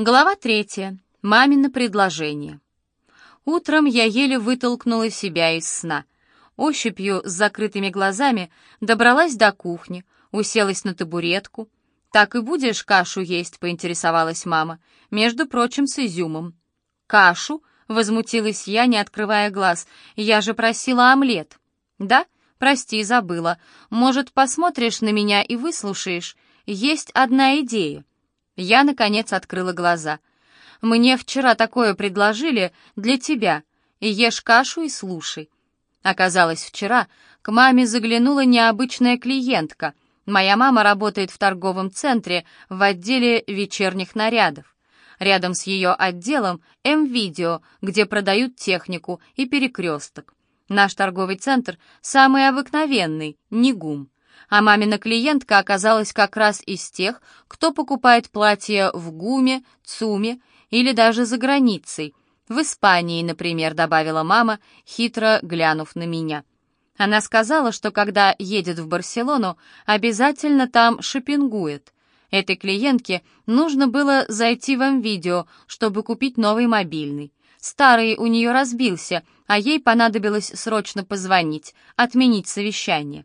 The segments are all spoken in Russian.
Глава третья. Мамино предложение. Утром я еле вытолкнула себя из сна. Ощупью с закрытыми глазами добралась до кухни, уселась на табуретку. «Так и будешь кашу есть?» — поинтересовалась мама. «Между прочим, с изюмом». «Кашу?» — возмутилась я, не открывая глаз. «Я же просила омлет». «Да? Прости, забыла. Может, посмотришь на меня и выслушаешь? Есть одна идея». Я, наконец, открыла глаза. «Мне вчера такое предложили для тебя. Ешь кашу и слушай». Оказалось, вчера к маме заглянула необычная клиентка. Моя мама работает в торговом центре в отделе вечерних нарядов. Рядом с ее отделом М-видео, где продают технику и перекресток. Наш торговый центр самый обыкновенный, не гум а мамина клиентка оказалась как раз из тех, кто покупает платья в ГУМе, ЦУМе или даже за границей. В Испании, например, добавила мама, хитро глянув на меня. Она сказала, что когда едет в Барселону, обязательно там шопингует. Этой клиентке нужно было зайти в видео, чтобы купить новый мобильный. Старый у нее разбился, а ей понадобилось срочно позвонить, отменить совещание.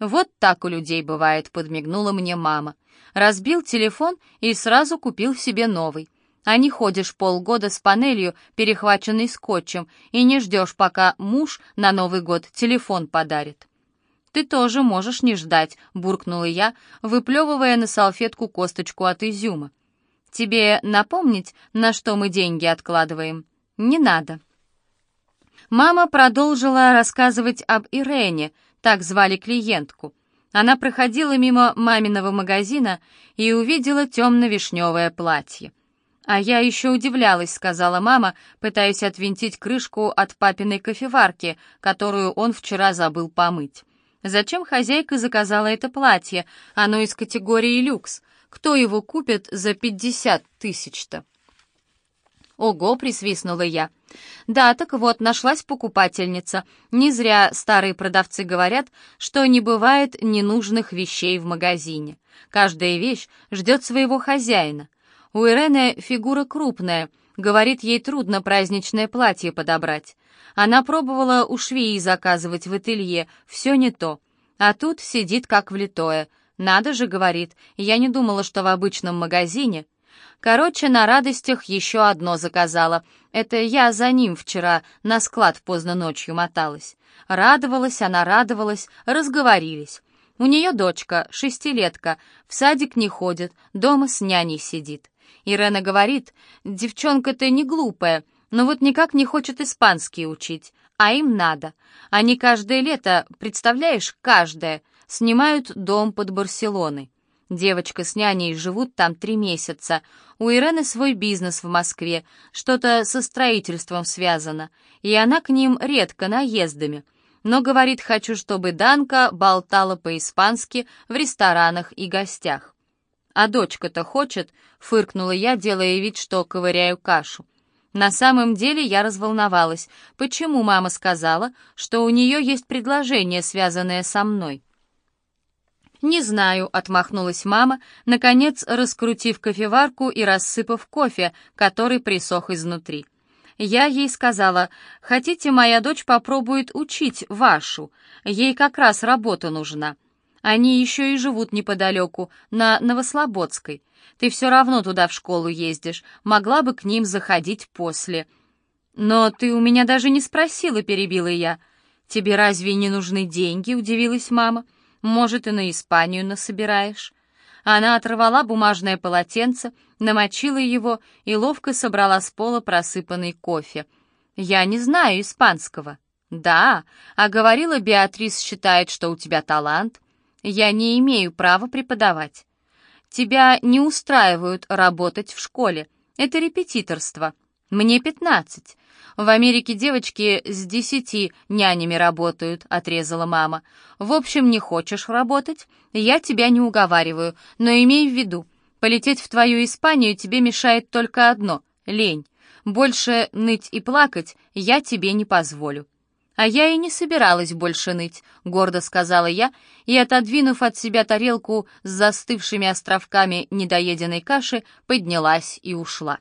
«Вот так у людей бывает», — подмигнула мне мама. Разбил телефон и сразу купил себе новый. А не ходишь полгода с панелью, перехваченной скотчем, и не ждешь, пока муж на Новый год телефон подарит. «Ты тоже можешь не ждать», — буркнула я, выплевывая на салфетку косточку от изюма. «Тебе напомнить, на что мы деньги откладываем?» «Не надо». Мама продолжила рассказывать об Ирене, так звали клиентку. Она проходила мимо маминого магазина и увидела темно-вишневое платье. «А я еще удивлялась», — сказала мама, пытаясь отвинтить крышку от папиной кофеварки, которую он вчера забыл помыть. «Зачем хозяйка заказала это платье? Оно из категории люкс. Кто его купит за пятьдесят тысяч-то?» «Ого!» — присвистнула я. «Да, так вот, нашлась покупательница. Не зря старые продавцы говорят, что не бывает ненужных вещей в магазине. Каждая вещь ждет своего хозяина. У Ирены фигура крупная, говорит, ей трудно праздничное платье подобрать. Она пробовала у швеи заказывать в ателье, все не то. А тут сидит как влитое. Надо же, говорит, я не думала, что в обычном магазине Короче, на радостях еще одно заказала. Это я за ним вчера на склад поздно ночью моталась. Радовалась она, радовалась, разговорились. У нее дочка, шестилетка, в садик не ходит, дома с няней сидит. Ирена говорит, девчонка-то не глупая, но вот никак не хочет испанский учить, а им надо. Они каждое лето, представляешь, каждое, снимают дом под Барселоной. Девочка с няней живут там три месяца. У Ирены свой бизнес в Москве, что-то со строительством связано, и она к ним редко наездами. Но, говорит, хочу, чтобы Данка болтала по-испански в ресторанах и гостях. «А дочка-то хочет?» — фыркнула я, делая вид, что ковыряю кашу. На самом деле я разволновалась. Почему мама сказала, что у нее есть предложение, связанное со мной? «Не знаю», — отмахнулась мама, наконец раскрутив кофеварку и рассыпав кофе, который присох изнутри. Я ей сказала, «Хотите, моя дочь попробует учить вашу? Ей как раз работа нужна. Они еще и живут неподалеку, на Новослободской. Ты все равно туда в школу ездишь, могла бы к ним заходить после». «Но ты у меня даже не спросила», — перебила я. «Тебе разве не нужны деньги?» — удивилась мама. — может, и на Испанию насобираешь». Она оторвала бумажное полотенце, намочила его и ловко собрала с пола просыпанный кофе. «Я не знаю испанского». «Да, а говорила, Беатрис считает, что у тебя талант. Я не имею права преподавать. Тебя не устраивают работать в школе. Это репетиторство. Мне пятнадцать. В Америке девочки с десяти нянями работают», — отрезала мама. «В общем, не хочешь работать? Я тебя не уговариваю, но имей в виду, полететь в твою Испанию тебе мешает только одно — лень. Больше ныть и плакать я тебе не позволю». «А я и не собиралась больше ныть», — гордо сказала я, и, отодвинув от себя тарелку с застывшими островками недоеденной каши, поднялась и ушла.